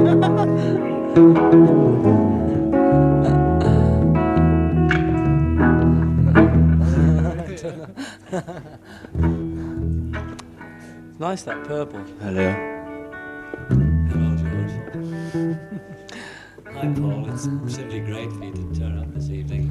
nice that purple. Hello. Hello, George. Hi, Paul. It's simply great for you to turn up this evening.